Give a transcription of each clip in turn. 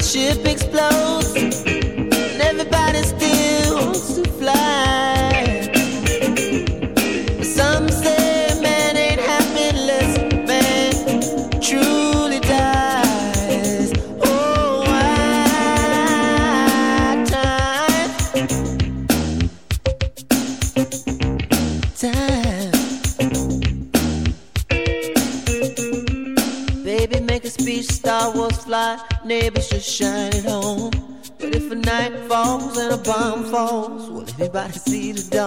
ship explodes. everybody see the dog.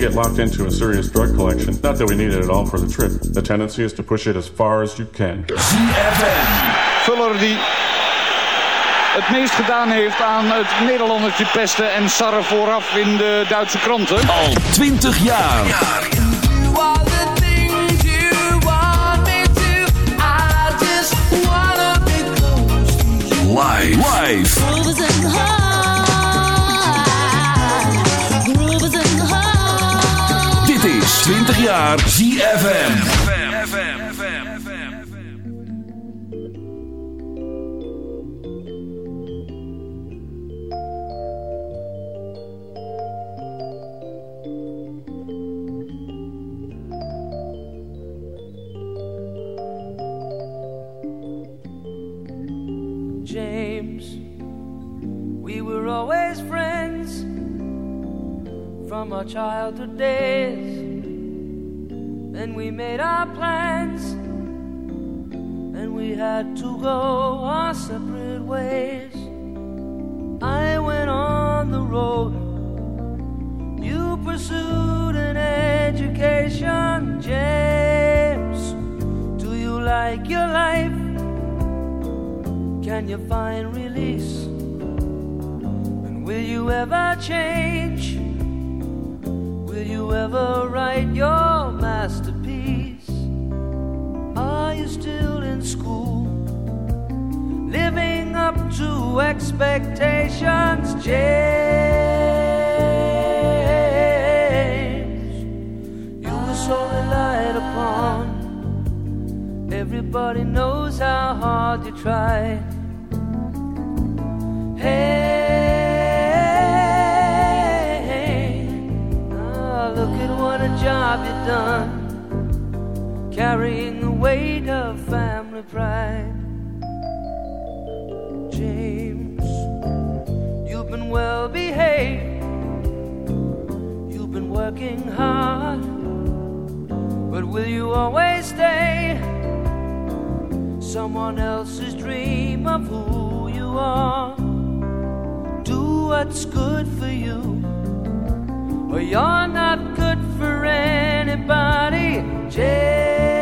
Locked into a serious drug collection. Not that we need it at all for the trip. The tendency is to push it as far as you can. ZFM. Vuller die het meest gedaan heeft aan het Nederlandertje pesten en sarren vooraf in de Duitse kranten. Al 20 jaar. Live. Live. Naar ZFM. James, we were always friends from our childhood days. Plans, and we had to go our separate ways. I went on the road, you pursued an education. James, do you like your life? Can you find release? And will you ever change? Will you ever write your still in school? Living up to expectations, James. You were so relied upon. Everybody knows how hard you try. Hey, ah, look at what a job you've done, carrying weight of family pride. James, you've been well behaved, you've been working hard, but will you always stay? Someone else's dream of who you are do what's good for you, or you're not good for anybody. James.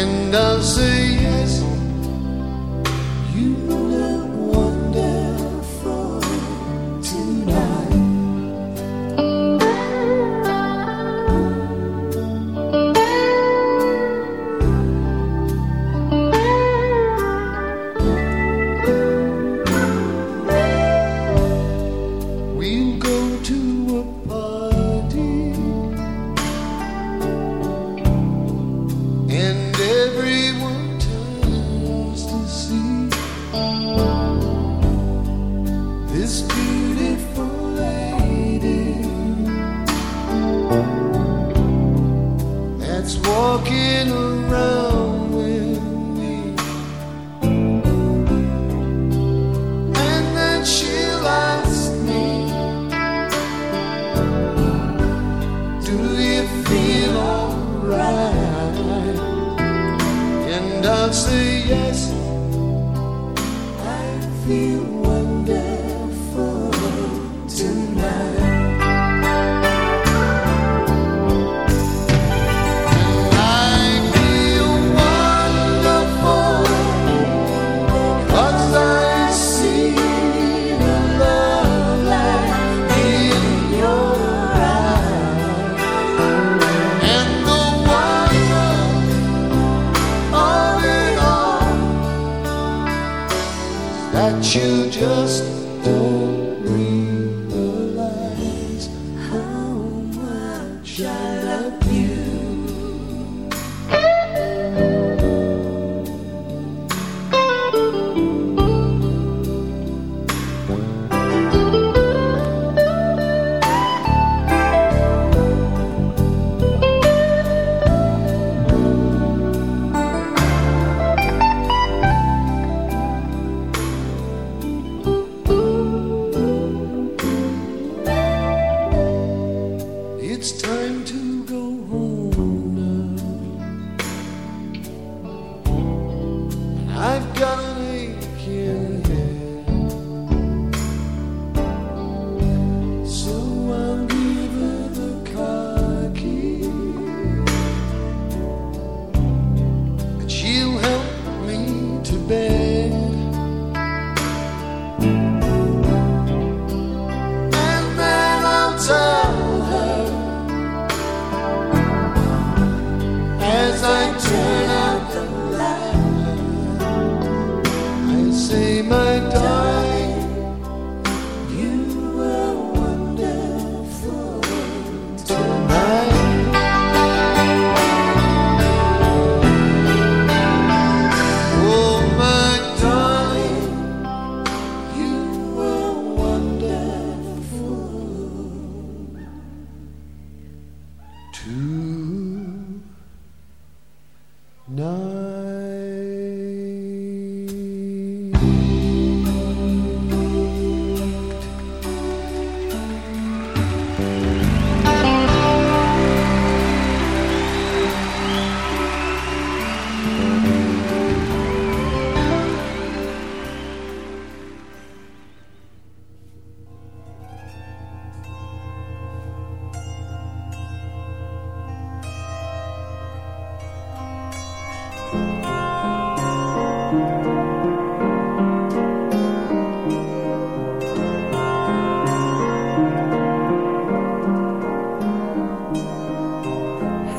Oh, my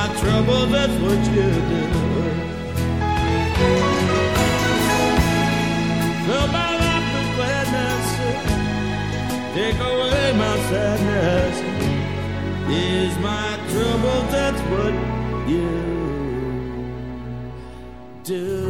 My trouble, that's what you do. Fill my life with gladness, take away my sadness. Ease my trouble, that's what you do.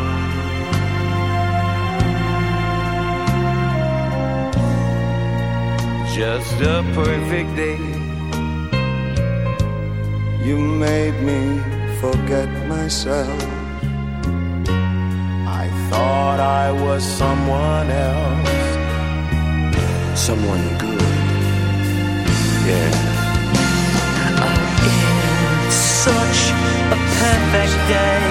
Just a perfect day. You made me forget myself. I thought I was someone else. Someone good. Yeah. It's such a perfect day.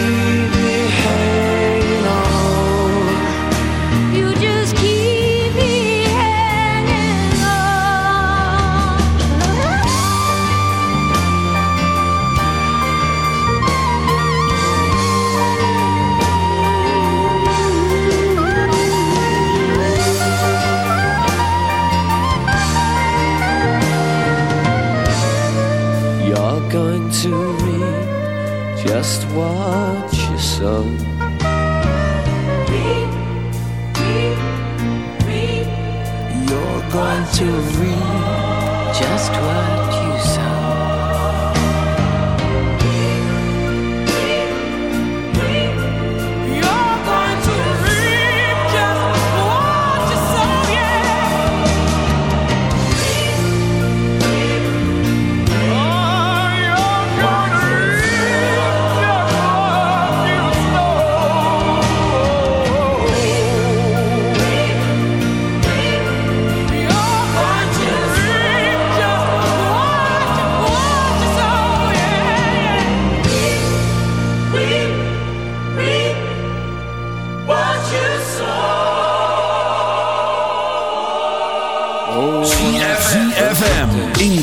just what you sow. You're going to read. Just what?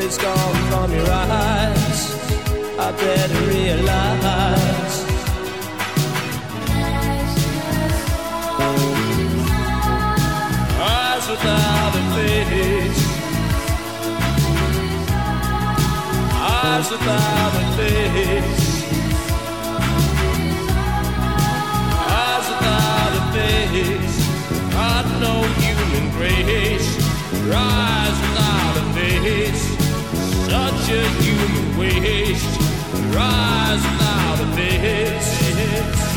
but it's gone from your eyes. I better realize. Eyes without a face. Eyes without a face. Eyes without a face. Not no human grace. Rise without a face picture you Your Rise without a face.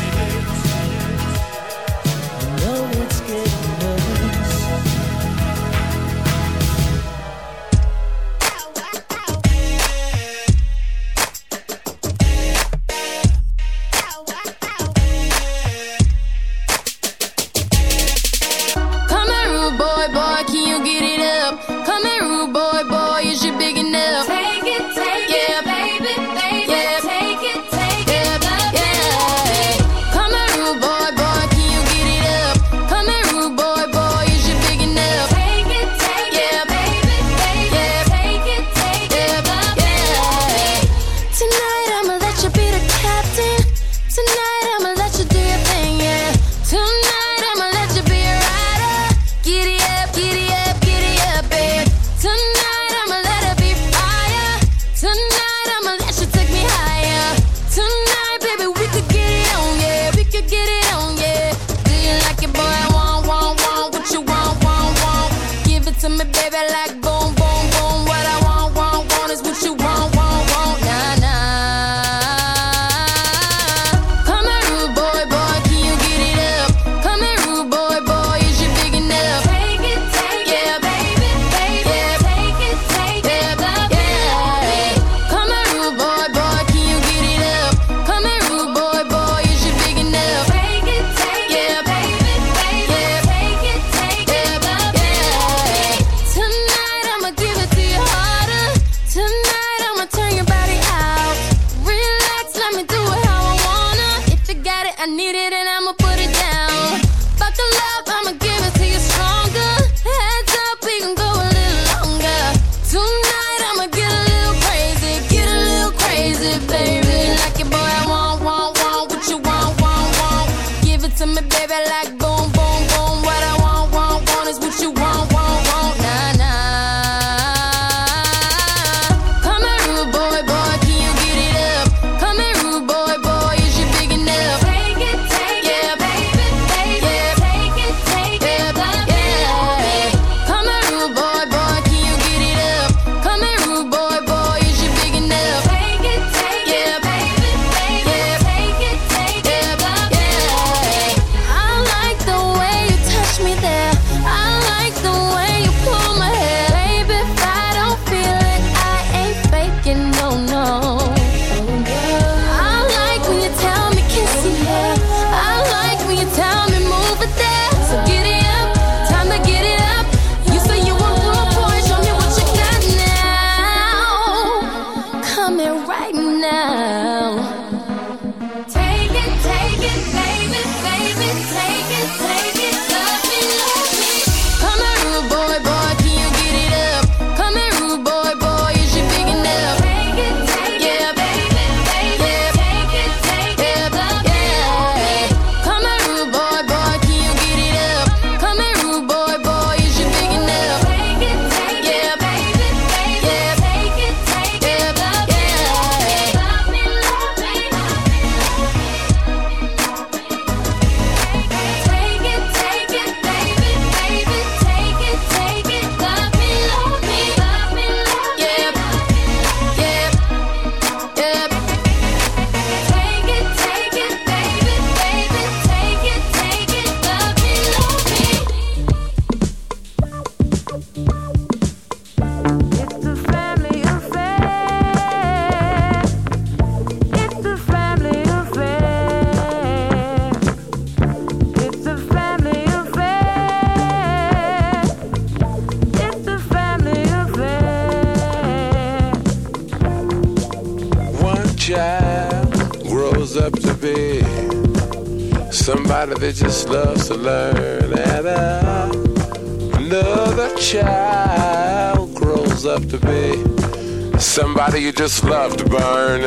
Just love to burn.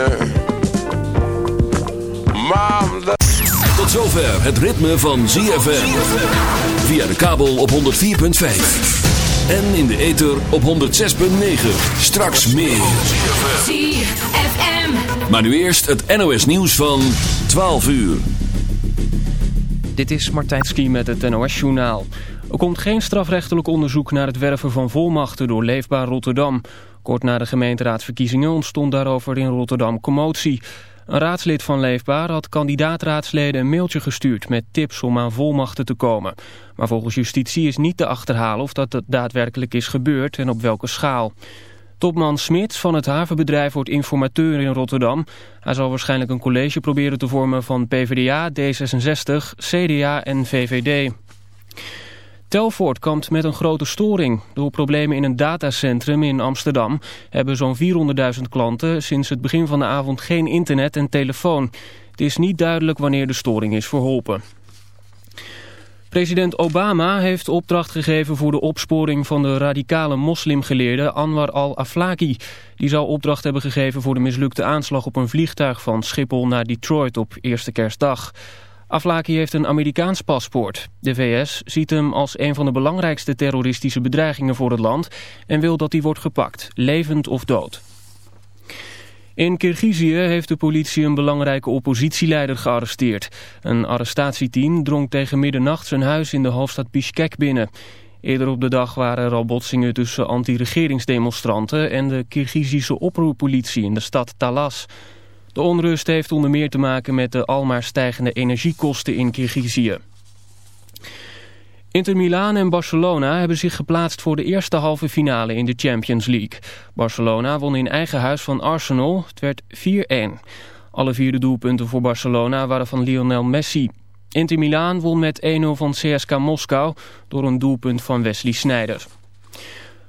Mom. Tot zover het ritme van ZFM. Via de kabel op 104.5. En in de ether op 106.9. Straks meer. ZFM. Maar nu eerst het NOS nieuws van 12 uur. Dit is Martijn Ski met het NOS-journaal. Er komt geen strafrechtelijk onderzoek naar het werven van volmachten door Leefbaar Rotterdam. Kort na de gemeenteraadsverkiezingen ontstond daarover in Rotterdam commotie. Een raadslid van Leefbaar had kandidaatraadsleden een mailtje gestuurd met tips om aan volmachten te komen. Maar volgens justitie is niet te achterhalen of dat daadwerkelijk is gebeurd en op welke schaal. Topman Smits van het havenbedrijf wordt informateur in Rotterdam. Hij zal waarschijnlijk een college proberen te vormen van PvdA, D66, CDA en VVD. Telfort kampt met een grote storing. Door problemen in een datacentrum in Amsterdam hebben zo'n 400.000 klanten sinds het begin van de avond geen internet en telefoon. Het is niet duidelijk wanneer de storing is verholpen. President Obama heeft opdracht gegeven voor de opsporing van de radicale moslimgeleerde Anwar al-Aflaki. Die zou opdracht hebben gegeven voor de mislukte aanslag op een vliegtuig van Schiphol naar Detroit op eerste kerstdag. Aflaki heeft een Amerikaans paspoort. De VS ziet hem als een van de belangrijkste terroristische bedreigingen voor het land en wil dat hij wordt gepakt, levend of dood. In Kirgizië heeft de politie een belangrijke oppositieleider gearresteerd. Een arrestatieteam drong tegen middernacht zijn huis in de hoofdstad Bishkek binnen. Eerder op de dag waren er al botsingen tussen anti-regeringsdemonstranten en de Kirgizische oproerpolitie in de stad Talas. De onrust heeft onder meer te maken met de almaar stijgende energiekosten in Kirgizië. Inter Milaan en Barcelona hebben zich geplaatst voor de eerste halve finale in de Champions League. Barcelona won in eigen huis van Arsenal, het werd 4-1. Alle vierde doelpunten voor Barcelona waren van Lionel Messi. Inter Milaan won met 1-0 van CSK Moskou door een doelpunt van Wesley Sneijder.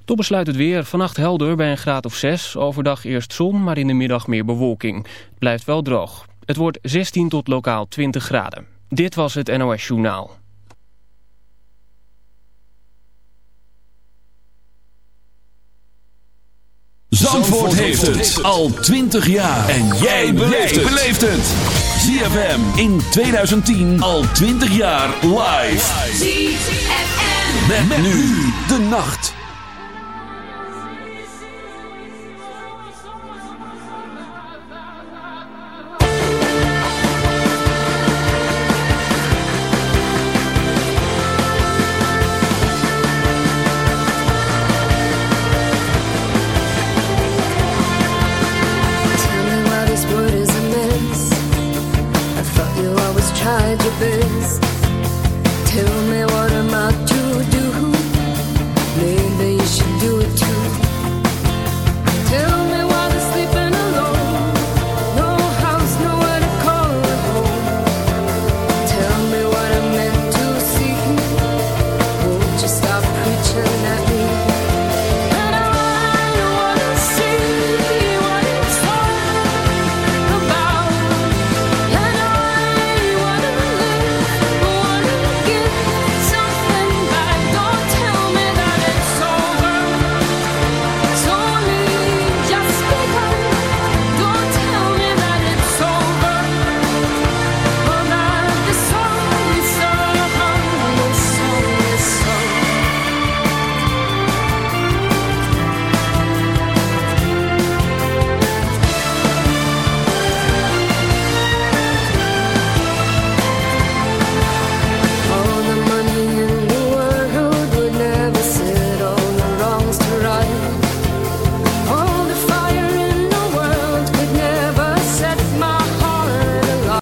Tot besluit het weer. Vannacht helder bij een graad of 6. Overdag eerst zon, maar in de middag meer bewolking. Het blijft wel droog. Het wordt 16 tot lokaal 20 graden. Dit was het NOS Journaal. Zandvoort, heeft het al 20 jaar. En jij beleeft het. ZFM in 2010 al 20 jaar live. ZFM. Met, met nu de nacht.